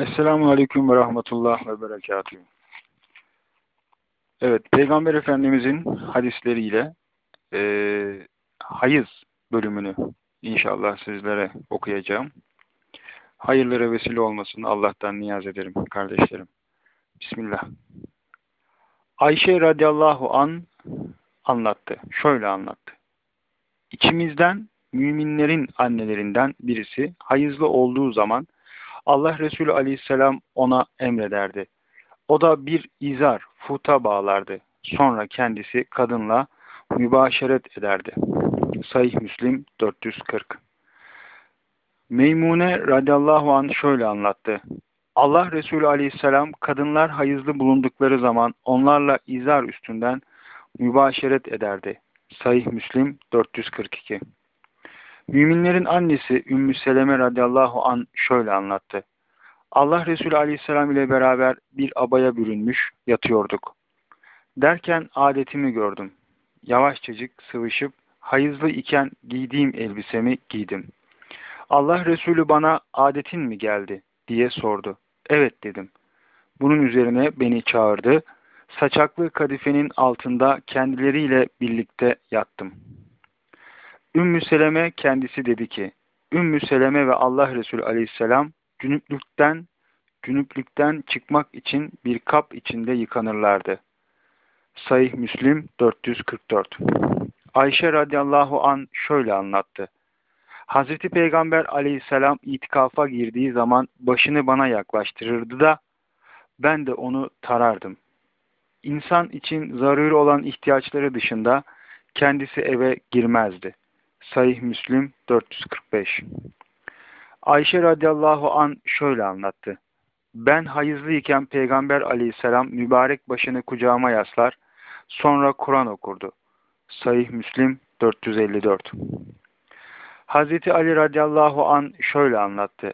Esselamu Aleyküm ve Rahmetullah ve Berekatühü. Evet, Peygamber Efendimizin hadisleriyle e, hayız bölümünü inşallah sizlere okuyacağım. Hayırlara vesile olmasını Allah'tan niyaz ederim kardeşlerim. Bismillah. Ayşe radıyallahu an anlattı. Şöyle anlattı. İçimizden müminlerin annelerinden birisi hayızlı olduğu zaman Allah Resulü aleyhisselam ona emrederdi. O da bir izar, futa bağlardı. Sonra kendisi kadınla mübaşeret ederdi. Sahih Müslim 440 Meymune radıyallahu anh şöyle anlattı. Allah Resulü aleyhisselam kadınlar hayızlı bulundukları zaman onlarla izar üstünden mübaşeret ederdi. Sahih Müslim 442 Müminlerin annesi Ümmü Seleme radıyallahu an şöyle anlattı. Allah Resulü aleyhisselam ile beraber bir abaya bürünmüş yatıyorduk. Derken adetimi gördüm. Yavaşçacık sıvışıp hayızlı iken giydiğim elbisemi giydim. Allah Resulü bana adetin mi geldi diye sordu. Evet dedim. Bunun üzerine beni çağırdı. Saçaklı kadifenin altında kendileriyle birlikte yattım. Ümmü Seleme kendisi dedi ki, Ümmü Seleme ve Allah Resulü aleyhisselam cünüplükten, cünüplükten çıkmak için bir kap içinde yıkanırlardı. Sayih Müslim 444 Ayşe radıyallahu an şöyle anlattı. Hazreti Peygamber aleyhisselam itikafa girdiği zaman başını bana yaklaştırırdı da ben de onu tarardım. İnsan için zaruri olan ihtiyaçları dışında kendisi eve girmezdi. Sahih Müslim 445 Ayşe radıyallahu an şöyle anlattı. Ben hayızlıyken Peygamber aleyhisselam mübarek başını kucağıma yaslar, sonra Kur'an okurdu. Sahih Müslim 454 Hazreti Ali radıyallahu an şöyle anlattı.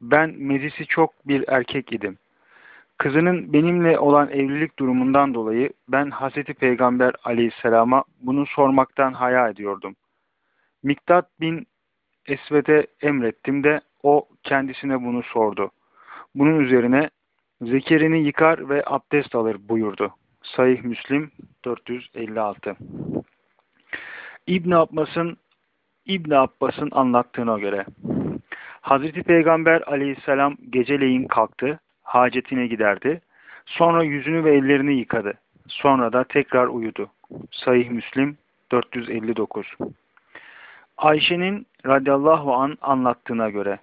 Ben meclisi çok bir erkek idim. Kızının benimle olan evlilik durumundan dolayı ben Hazreti Peygamber aleyhisselama bunu sormaktan haya ediyordum. Miktat bin Esved'e emrettim de o kendisine bunu sordu. Bunun üzerine zekerini yıkar ve abdest alır buyurdu. Sahih Müslim 456 İbn Abbas'ın İbn Abbas'ın anlattığına göre Hazreti Peygamber aleyhisselam geceleyin kalktı, hacetine giderdi. Sonra yüzünü ve ellerini yıkadı. Sonra da tekrar uyudu. Sahih Müslim 459 Ayşe'nin radıyallahu an anlattığına göre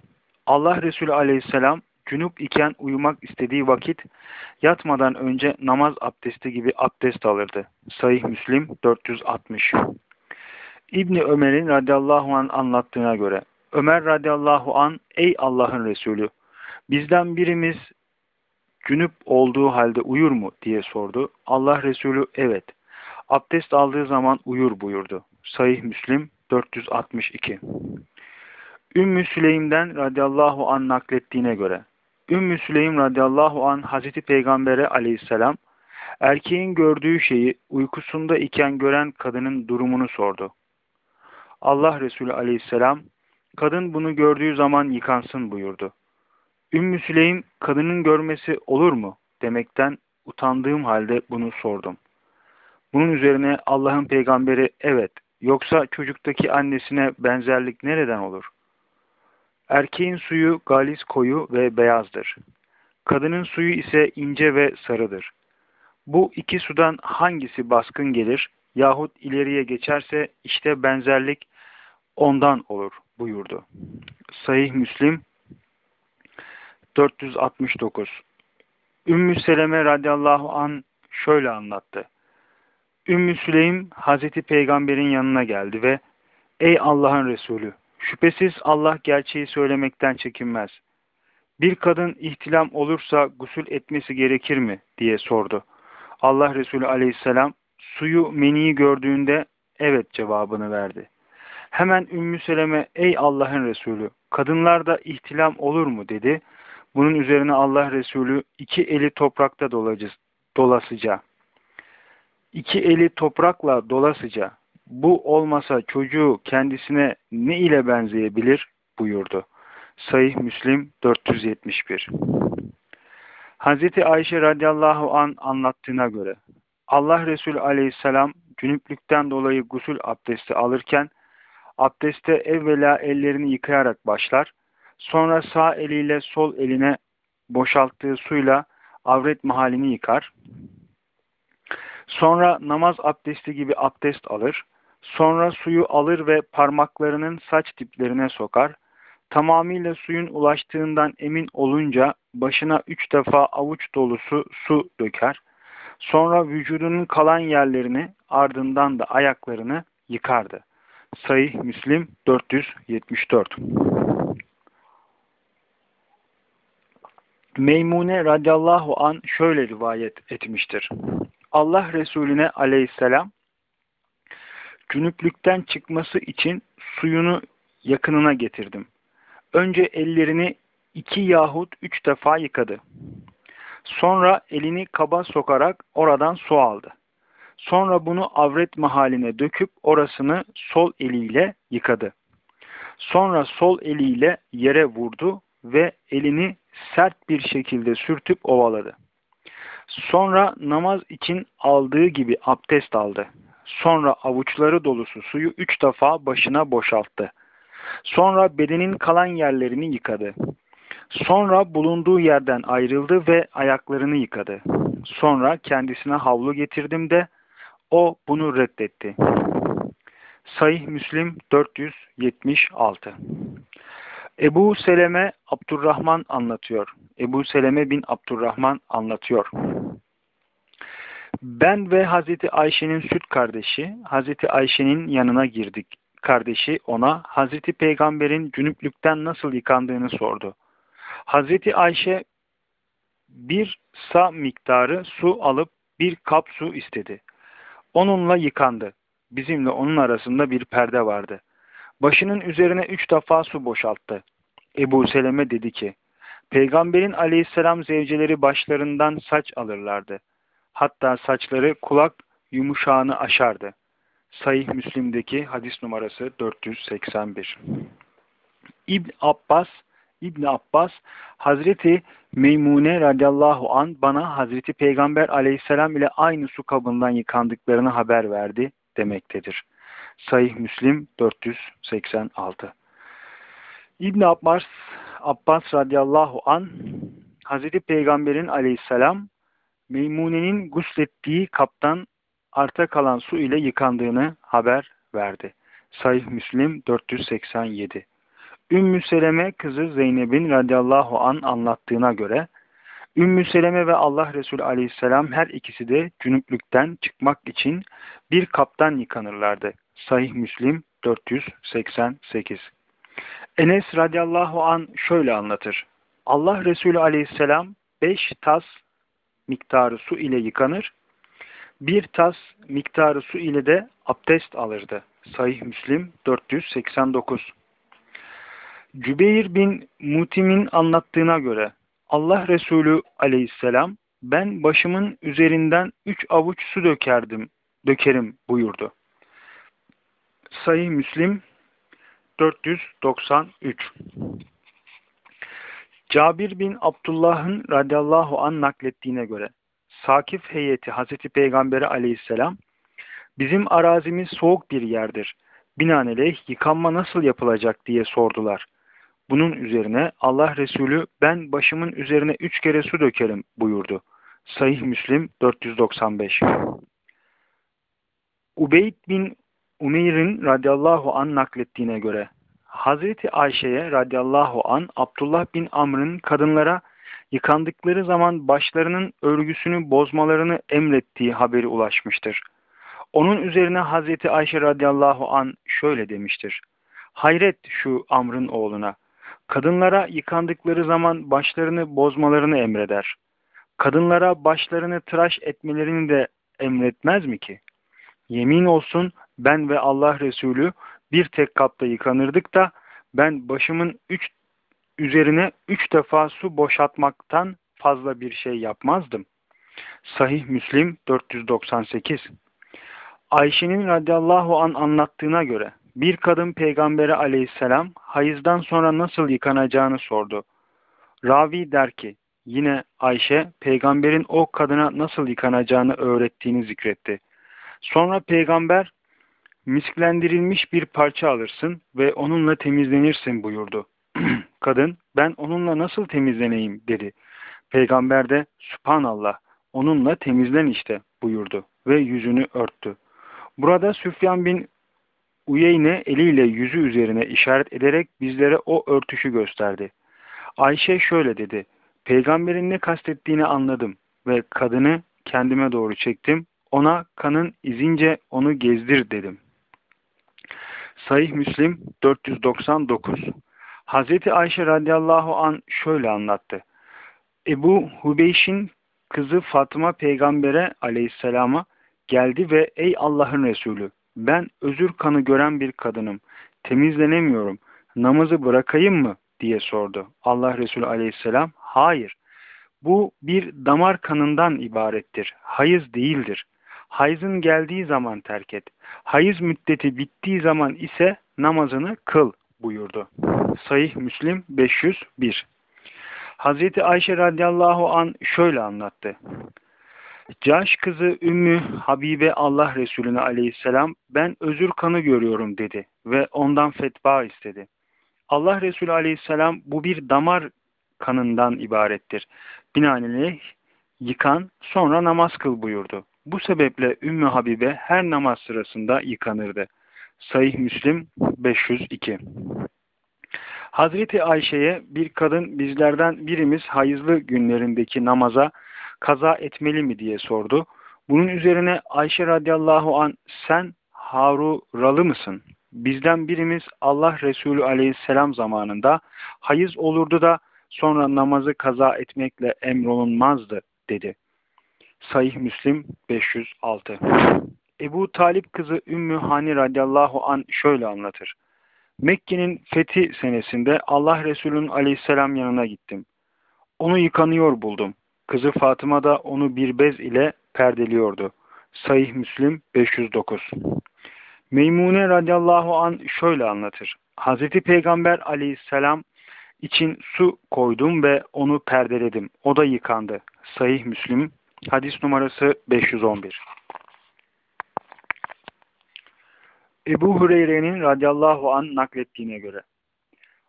Allah Resulü aleyhisselam cünüp iken uyumak istediği vakit yatmadan önce namaz abdesti gibi abdest alırdı. Sahih Müslim 460 İbni Ömer'in radıyallahu an anlattığına göre Ömer radıyallahu an ey Allah'ın Resulü bizden birimiz cünüp olduğu halde uyur mu diye sordu. Allah Resulü evet abdest aldığı zaman uyur buyurdu. Sahih Müslim 462 Ümmü Süleym'den radıyallahu an naklettiğine göre Ümmü Süleym radıyallahu an Hazreti Peygamber'e aleyhisselam erkeğin gördüğü şeyi uykusunda iken gören kadının durumunu sordu. Allah Resulü aleyhisselam kadın bunu gördüğü zaman yıkansın buyurdu. Ümmü Süleym kadının görmesi olur mu demekten utandığım halde bunu sordum. Bunun üzerine Allah'ın peygamberi evet Yoksa çocuktaki annesine benzerlik nereden olur? Erkeğin suyu galis koyu ve beyazdır. Kadının suyu ise ince ve sarıdır. Bu iki sudan hangisi baskın gelir yahut ileriye geçerse işte benzerlik ondan olur buyurdu. Sahih Müslim 469 Ümmü Seleme radıyallahu an şöyle anlattı. Ümmü Süleym Hazreti Peygamber'in yanına geldi ve Ey Allah'ın Resulü! Şüphesiz Allah gerçeği söylemekten çekinmez. Bir kadın ihtilam olursa gusül etmesi gerekir mi? diye sordu. Allah Resulü aleyhisselam suyu meniyi gördüğünde evet cevabını verdi. Hemen Ümmü Seleme ey Allah'ın Resulü kadınlarda ihtilam olur mu dedi. Bunun üzerine Allah Resulü iki eli toprakta dolasıca iki eli toprakla dolasıca bu olmasa çocuğu kendisine ne ile benzeyebilir buyurdu. Sahih Müslim 471 Hazreti Ayşe radıyallahu an anlattığına göre Allah Resulü aleyhisselam cünüplükten dolayı gusül abdesti alırken abdeste evvela ellerini yıkayarak başlar. Sonra sağ eliyle sol eline boşalttığı suyla avret mahalini yıkar. Sonra namaz abdesti gibi abdest alır. Sonra suyu alır ve parmaklarının saç diplerine sokar. Tamamıyla suyun ulaştığından emin olunca başına üç defa avuç dolusu su döker. Sonra vücudunun kalan yerlerini ardından da ayaklarını yıkardı. Sayı Müslim 474 Meymune radıyallahu an şöyle rivayet etmiştir. Allah Resulüne aleyhisselam cünüplükten çıkması için suyunu yakınına getirdim. Önce ellerini iki yahut üç defa yıkadı. Sonra elini kaba sokarak oradan su aldı. Sonra bunu avret mahaline döküp orasını sol eliyle yıkadı. Sonra sol eliyle yere vurdu ve elini sert bir şekilde sürtüp ovaladı. Sonra namaz için aldığı gibi abdest aldı. Sonra avuçları dolusu suyu üç defa başına boşalttı. Sonra bedenin kalan yerlerini yıkadı. Sonra bulunduğu yerden ayrıldı ve ayaklarını yıkadı. Sonra kendisine havlu getirdim de o bunu reddetti. Sayih Müslim 476 Ebu Seleme Abdurrahman anlatıyor. Ebu Seleme bin Abdurrahman anlatıyor. Ben ve Hazreti Ayşe'nin süt kardeşi Hazreti Ayşe'nin yanına girdik. Kardeşi ona Hazreti Peygamber'in cünüplükten nasıl yıkandığını sordu. Hazreti Ayşe bir sa miktarı su alıp bir kap su istedi. Onunla yıkandı. Bizimle onun arasında bir perde vardı. Başının üzerine üç defa su boşalttı. Ebu Seleme dedi ki, Peygamberin aleyhisselam zevceleri başlarından saç alırlardı. Hatta saçları kulak yumuşağını aşardı. Sayih Müslim'deki hadis numarası 481. İbn Abbas İbn Abbas Hazreti Meymune radıyallahu an bana Hazreti Peygamber aleyhisselam ile aynı su kabından yıkandıklarını haber verdi demektedir. Sayih Müslim 486 İbn Abbas Abbas radıyallahu an Hazreti Peygamber'in aleyhisselam Meymune'nin guslettiği kaptan arta kalan su ile yıkandığını haber verdi. Sayih Müslim 487 Ümmü Seleme kızı Zeynep'in radıyallahu an anlattığına göre Ümmü Seleme ve Allah Resulü aleyhisselam her ikisi de cünüplükten çıkmak için bir kaptan yıkanırlardı. Sahih Müslim 488 Enes radıyallahu an şöyle anlatır. Allah Resulü aleyhisselam beş tas miktarı su ile yıkanır, bir tas miktarı su ile de abdest alırdı. Sahih Müslim 489 Cübeyr bin Mutim'in anlattığına göre Allah Resulü aleyhisselam ben başımın üzerinden üç avuç su dökerdim, dökerim buyurdu. Sayı Müslim 493 Cabir bin Abdullah'ın radıyallahu an naklettiğine göre Sakif heyeti Hazreti Peygamberi aleyhisselam bizim arazimiz soğuk bir yerdir. Binaenaleyh yıkanma nasıl yapılacak diye sordular. Bunun üzerine Allah Resulü ben başımın üzerine üç kere su dökerim buyurdu. Sahih Müslim 495 Ubeyd bin Umeyr'in radıyallahu an naklettiğine göre Hazreti Ayşe'ye radıyallahu an Abdullah bin Amr'ın kadınlara yıkandıkları zaman başlarının örgüsünü bozmalarını emrettiği haberi ulaşmıştır. Onun üzerine Hazreti Ayşe radıyallahu an şöyle demiştir. Hayret şu Amr'ın oğluna. Kadınlara yıkandıkları zaman başlarını bozmalarını emreder. Kadınlara başlarını tıraş etmelerini de emretmez mi ki? Yemin olsun ben ve Allah Resulü bir tek kapta yıkanırdık da ben başımın üç üzerine üç defa su boşaltmaktan fazla bir şey yapmazdım. Sahih Müslim 498 Ayşe'nin radıyallahu an anlattığına göre Bir kadın peygambere aleyhisselam hayızdan sonra nasıl yıkanacağını sordu. Ravi der ki, yine Ayşe peygamberin o kadına nasıl yıkanacağını öğrettiğini zikretti. Sonra peygamber misklendirilmiş bir parça alırsın ve onunla temizlenirsin buyurdu. Kadın ben onunla nasıl temizleneyim dedi. Peygamber de Subhanallah onunla temizlen işte buyurdu ve yüzünü örttü. Burada Süfyan bin Uyeyne eliyle yüzü üzerine işaret ederek bizlere o örtüşü gösterdi. Ayşe şöyle dedi. Peygamberin ne kastettiğini anladım ve kadını kendime doğru çektim. Ona kanın izince onu gezdir dedim. Sahih Müslim 499 Hazreti Ayşe radıyallahu an şöyle anlattı. Ebu Hubeyş'in kızı Fatıma peygambere aleyhisselama geldi ve ey Allah'ın Resulü ben özür kanı gören bir kadınım. Temizlenemiyorum. Namazı bırakayım mı? diye sordu. Allah Resulü aleyhisselam hayır. Bu bir damar kanından ibarettir. Hayız değildir. Hayızın geldiği zaman terk et. Hayız müddeti bittiği zaman ise namazını kıl buyurdu. Sayih Müslim 501 Hazreti Ayşe radıyallahu an şöyle anlattı. Caş kızı Ümmü Habibe Allah Resulüne aleyhisselam ben özür kanı görüyorum dedi ve ondan fetva istedi. Allah Resulü aleyhisselam bu bir damar kanından ibarettir. Binaenaleyh yıkan sonra namaz kıl buyurdu. Bu sebeple Ümmü Habibe her namaz sırasında yıkanırdı. Sayih Müslim 502 Hazreti Ayşe'ye bir kadın bizlerden birimiz hayızlı günlerindeki namaza kaza etmeli mi diye sordu. Bunun üzerine Ayşe radıyallahu an sen Haruralı mısın? Bizden birimiz Allah Resulü aleyhisselam zamanında hayız olurdu da sonra namazı kaza etmekle emrolunmazdı dedi. Sahih Müslim 506 Ebu Talip kızı Ümmü Hani radıyallahu an şöyle anlatır. Mekke'nin fethi senesinde Allah Resulü'nün aleyhisselam yanına gittim. Onu yıkanıyor buldum. Kızı Fatıma da onu bir bez ile perdeliyordu. Sahih Müslim 509 Meymune radıyallahu an şöyle anlatır. Hazreti Peygamber aleyhisselam için su koydum ve onu perdeledim. O da yıkandı. Sahih Müslim hadis numarası 511 Ebu Hureyre'nin radıyallahu an naklettiğine göre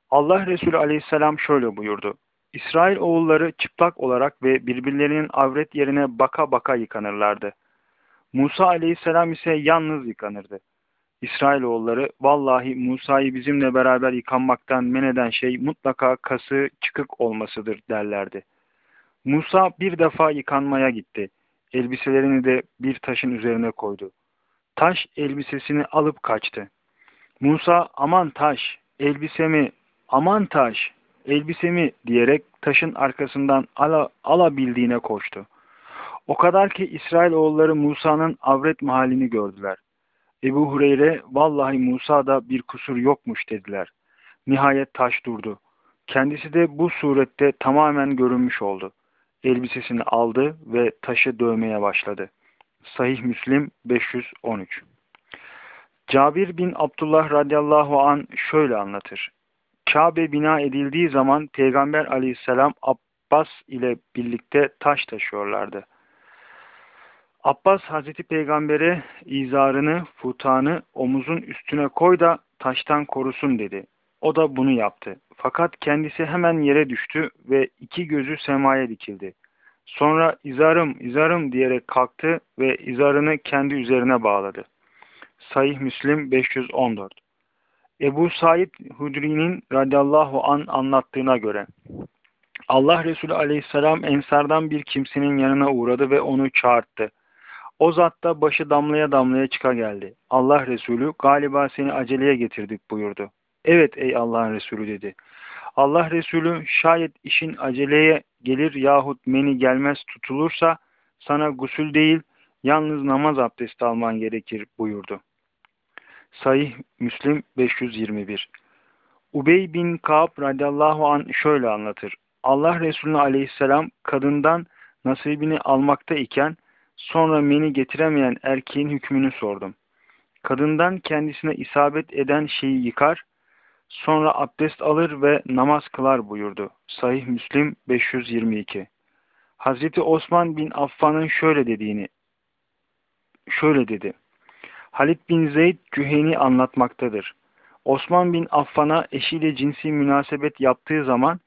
Allah Resulü aleyhisselam şöyle buyurdu. İsrail oğulları çıplak olarak ve birbirlerinin avret yerine baka baka yıkanırlardı. Musa aleyhisselam ise yalnız yıkanırdı. İsrail oğulları vallahi Musa'yı bizimle beraber yıkanmaktan men eden şey mutlaka kası çıkık olmasıdır derlerdi. Musa bir defa yıkanmaya gitti. Elbiselerini de bir taşın üzerine koydu. Taş elbisesini alıp kaçtı. Musa aman taş elbisemi aman taş elbisemi diyerek taşın arkasından ala, alabildiğine koştu. O kadar ki İsrail oğulları Musa'nın avret mahallini gördüler. Ebu Hureyre vallahi Musa'da bir kusur yokmuş dediler. Nihayet taş durdu. Kendisi de bu surette tamamen görünmüş oldu. Elbisesini aldı ve taşı dövmeye başladı. Sahih Müslim 513 Cabir bin Abdullah radıyallahu an şöyle anlatır. Kabe bina edildiği zaman Peygamber aleyhisselam Abbas ile birlikte taş taşıyorlardı. Abbas Hazreti Peygamber'e izarını, futanı omuzun üstüne koy da taştan korusun dedi. O da bunu yaptı. Fakat kendisi hemen yere düştü ve iki gözü semaya dikildi. Sonra izarım, izarım diyerek kalktı ve izarını kendi üzerine bağladı. Sahih Müslim 514 Ebu Said Hudri'nin radıyallahu an anlattığına göre Allah Resulü aleyhisselam ensardan bir kimsenin yanına uğradı ve onu çağırttı. O zat da başı damlaya damlaya çıka geldi. Allah Resulü galiba seni aceleye getirdik buyurdu. Evet ey Allah'ın Resulü dedi. Allah Resulü şayet işin aceleye gelir yahut meni gelmez tutulursa sana gusül değil yalnız namaz abdesti alman gerekir buyurdu. Sahih Müslim 521 Ubey bin Kaab radıyallahu an şöyle anlatır. Allah Resulü aleyhisselam kadından nasibini almakta iken sonra meni getiremeyen erkeğin hükmünü sordum. kadından kendisine isabet eden şeyi yıkar, sonra abdest alır ve namaz kılar buyurdu. Sahih Müslim 522 Hazreti Osman bin Affan'ın şöyle dediğini şöyle dedi. Halit bin Zeyd Cüheni anlatmaktadır. Osman bin Affan'a eşiyle cinsi münasebet yaptığı zaman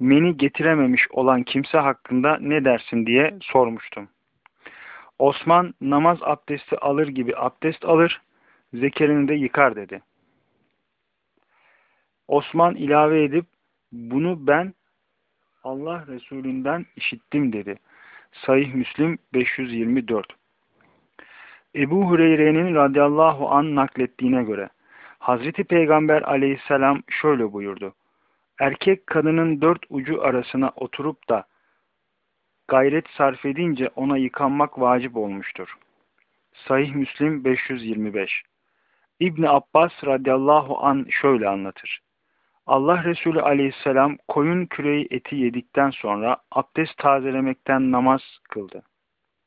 meni getirememiş olan kimse hakkında ne dersin diye sormuştum. Osman namaz abdesti alır gibi abdest alır, zekerini de yıkar dedi. Osman ilave edip bunu ben Allah Resulünden işittim dedi. Sahih Müslim 524 Ebu Hureyre'nin radıyallahu an naklettiğine göre Hazreti Peygamber aleyhisselam şöyle buyurdu. Erkek kadının dört ucu arasına oturup da gayret sarf edince ona yıkanmak vacip olmuştur. Sahih Müslim 525 İbn Abbas radıyallahu an şöyle anlatır. Allah Resulü aleyhisselam koyun küreği eti yedikten sonra abdest tazelemekten namaz kıldı.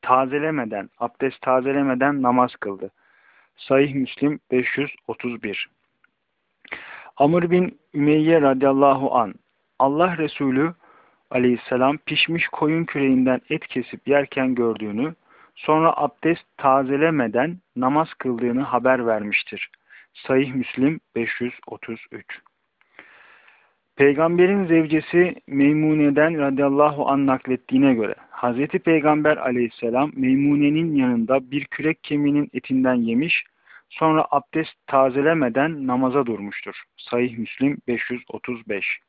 Tazelemeden, abdest tazelemeden namaz kıldı. Sahih Müslim 531 Amr bin Ümeyye radıyallahu an Allah Resulü aleyhisselam pişmiş koyun küreğinden et kesip yerken gördüğünü, sonra abdest tazelemeden namaz kıldığını haber vermiştir. Sahih Müslim 533 Peygamberin zevcesi Meymune'den radıyallahu an naklettiğine göre Hz. Peygamber aleyhisselam Meymune'nin yanında bir kürek kemiğinin etinden yemiş, sonra abdest tazelemeden namaza durmuştur. Sahih Müslim 535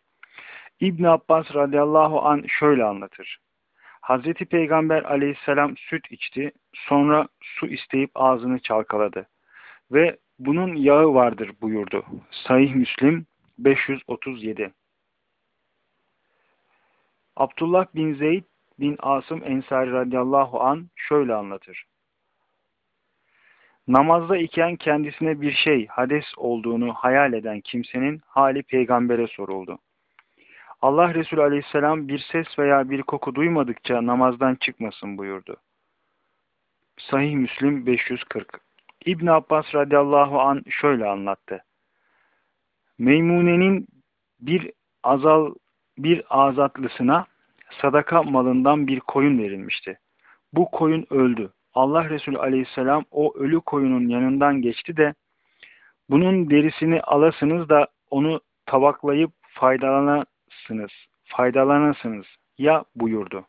İbn Abbas radıyallahu an şöyle anlatır. Hazreti Peygamber aleyhisselam süt içti, sonra su isteyip ağzını çalkaladı ve bunun yağı vardır buyurdu. Sahih Müslim 537 Abdullah bin Zeyd bin Asım Ensari radıyallahu an şöyle anlatır. Namazda iken kendisine bir şey hades olduğunu hayal eden kimsenin hali peygambere soruldu. Allah Resulü aleyhisselam bir ses veya bir koku duymadıkça namazdan çıkmasın buyurdu. Sahih Müslim 540 İbn Abbas radıyallahu an şöyle anlattı. Meymune'nin bir azal bir azatlısına sadaka malından bir koyun verilmişti. Bu koyun öldü. Allah Resulü aleyhisselam o ölü koyunun yanından geçti de bunun derisini alasınız da onu tabaklayıp faydalanasınız, faydalanasınız ya buyurdu.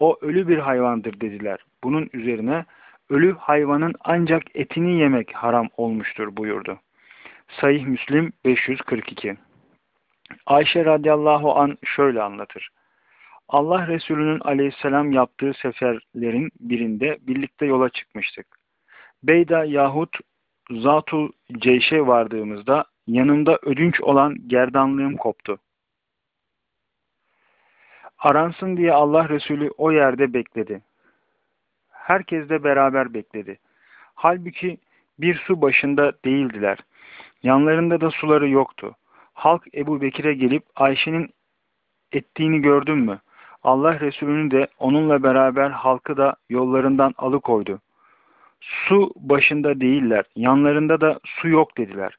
O ölü bir hayvandır dediler. Bunun üzerine ölü hayvanın ancak etini yemek haram olmuştur buyurdu. Sayih Müslim 542 Ayşe radıyallahu an şöyle anlatır. Allah Resulü'nün aleyhisselam yaptığı seferlerin birinde birlikte yola çıkmıştık. Beyda yahut Zatul Ceyş'e vardığımızda yanımda ödünç olan gerdanlığım koptu. Aransın diye Allah Resulü o yerde bekledi. Herkes de beraber bekledi. Halbuki bir su başında değildiler. Yanlarında da suları yoktu. Halk Ebu Bekir'e gelip Ayşe'nin ettiğini gördün mü? Allah Resulü'nü de onunla beraber halkı da yollarından alıkoydu. Su başında değiller, yanlarında da su yok dediler.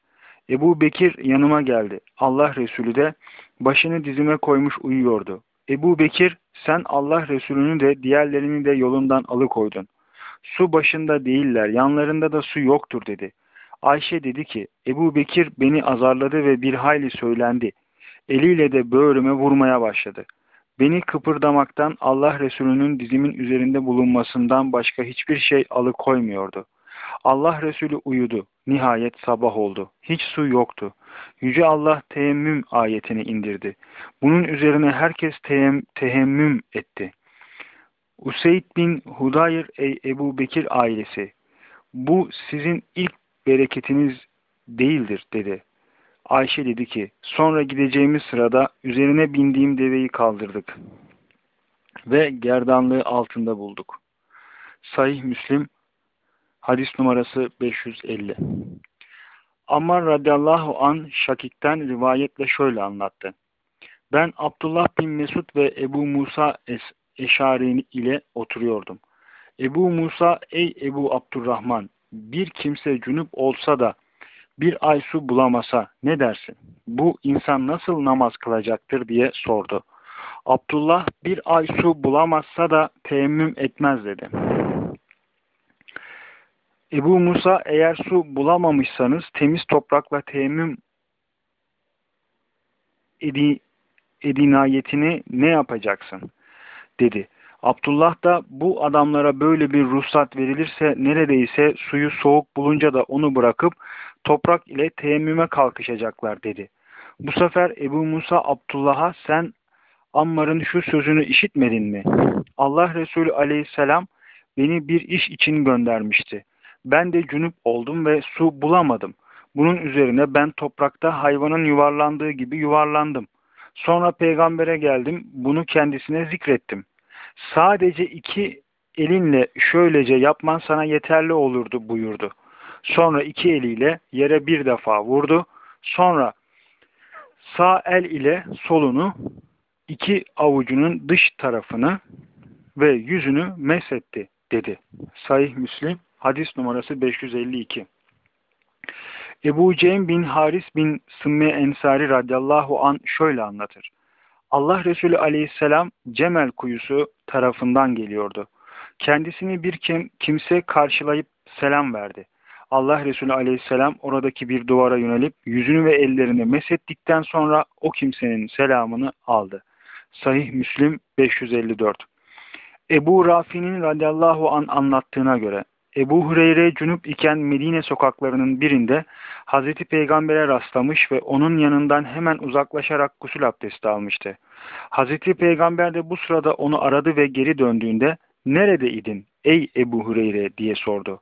Ebu Bekir yanıma geldi. Allah Resulü de başını dizime koymuş uyuyordu. Ebu Bekir sen Allah Resulü'nü de diğerlerini de yolundan alıkoydun. Su başında değiller, yanlarında da su yoktur dedi. Ayşe dedi ki Ebu Bekir beni azarladı ve bir hayli söylendi. Eliyle de böğrüme vurmaya başladı. Beni kıpırdamaktan Allah Resulü'nün dizimin üzerinde bulunmasından başka hiçbir şey alıkoymuyordu. Allah Resulü uyudu. Nihayet sabah oldu. Hiç su yoktu. Yüce Allah teyemmüm ayetini indirdi. Bunun üzerine herkes teyem, tehemmüm etti. Useyd bin Hudayr ey Ebu Bekir ailesi. Bu sizin ilk bereketiniz değildir dedi. Ayşe dedi ki sonra gideceğimiz sırada üzerine bindiğim deveyi kaldırdık ve gerdanlığı altında bulduk. Sahih Müslim hadis numarası 550 Ammar radıyallahu an Şakik'ten rivayetle şöyle anlattı. Ben Abdullah bin Mesud ve Ebu Musa Eşari ile oturuyordum. Ebu Musa ey Ebu Abdurrahman bir kimse cünüp olsa da bir ay su bulamasa ne dersin? Bu insan nasıl namaz kılacaktır diye sordu. Abdullah bir ay su bulamazsa da teyemmüm etmez dedi. Ebu Musa eğer su bulamamışsanız temiz toprakla teyemmüm edi, edinayetini ne yapacaksın? dedi. Abdullah da bu adamlara böyle bir ruhsat verilirse neredeyse suyu soğuk bulunca da onu bırakıp toprak ile teyemmüme kalkışacaklar dedi. Bu sefer Ebu Musa Abdullah'a sen Ammar'ın şu sözünü işitmedin mi? Allah Resulü aleyhisselam beni bir iş için göndermişti. Ben de cünüp oldum ve su bulamadım. Bunun üzerine ben toprakta hayvanın yuvarlandığı gibi yuvarlandım. Sonra peygambere geldim, bunu kendisine zikrettim. Sadece iki elinle şöylece yapman sana yeterli olurdu buyurdu. Sonra iki eliyle yere bir defa vurdu. Sonra sağ el ile solunu iki avucunun dış tarafını ve yüzünü mesetti dedi. Sahih Müslim hadis numarası 552. Ebu Ceym bin Haris bin Sımme Ensari radıyallahu an şöyle anlatır. Allah Resulü aleyhisselam Cemel kuyusu tarafından geliyordu. Kendisini bir kim, kimse karşılayıp selam verdi. Allah Resulü aleyhisselam oradaki bir duvara yönelip yüzünü ve ellerini mesettikten sonra o kimsenin selamını aldı. Sahih Müslim 554 Ebu Rafi'nin radıyallahu an anlattığına göre Ebu Hureyre cünüp iken Medine sokaklarının birinde Hazreti Peygamber'e rastlamış ve onun yanından hemen uzaklaşarak gusül abdesti almıştı. Hazreti Peygamber de bu sırada onu aradı ve geri döndüğünde neredeydin ey Ebu Hureyre diye sordu.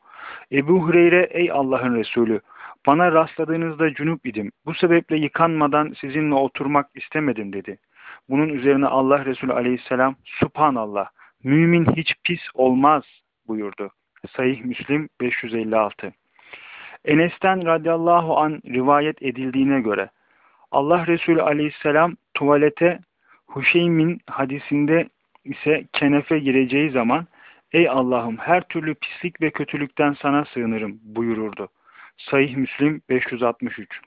Ebu Hureyre ey Allah'ın Resulü bana rastladığınızda cünüp idim. Bu sebeple yıkanmadan sizinle oturmak istemedim dedi. Bunun üzerine Allah Resulü aleyhisselam Subhanallah mümin hiç pis olmaz buyurdu. Sahih Müslim 556 Enes'ten radıyallahu an rivayet edildiğine göre Allah Resulü aleyhisselam tuvalete Huşeym'in hadisinde ise kenefe gireceği zaman Ey Allah'ım her türlü pislik ve kötülükten sana sığınırım buyururdu. Sahih Müslim 563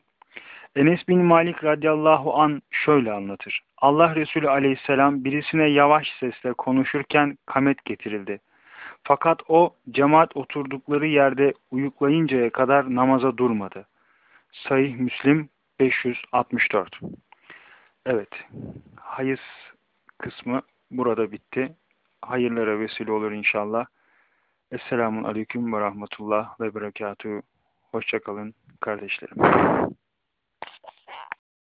Enes bin Malik radıyallahu an şöyle anlatır. Allah Resulü aleyhisselam birisine yavaş sesle konuşurken kamet getirildi. Fakat o cemaat oturdukları yerde uyuklayıncaya kadar namaza durmadı. Sahih Müslim 564 Evet, hayız kısmı burada bitti. Hayırlara vesile olur inşallah. Esselamun Aleyküm ve Rahmetullah ve Berekatuhu. Hoşçakalın kardeşlerim.